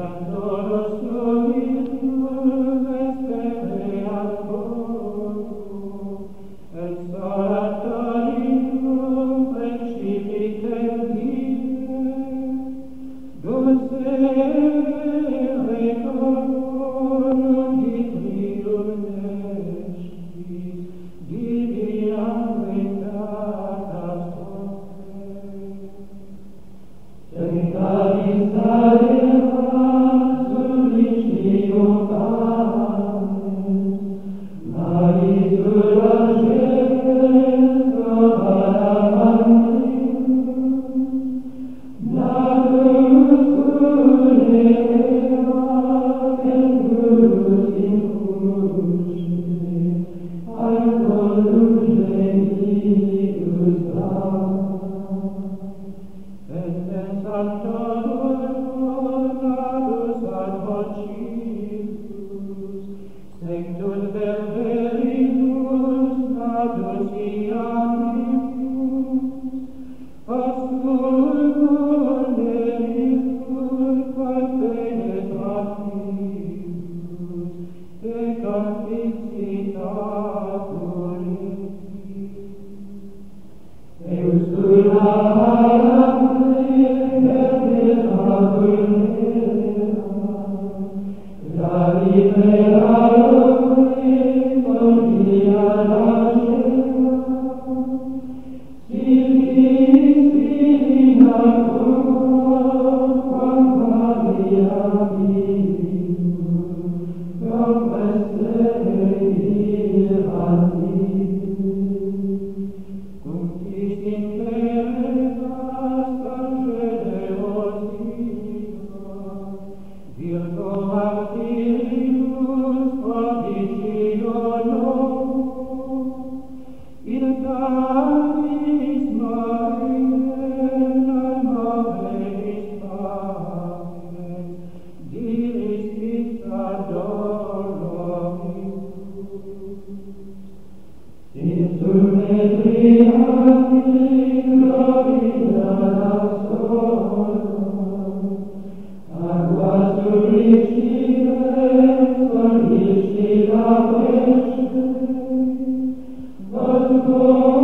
Cantando dosiani pastorum dominum Oh,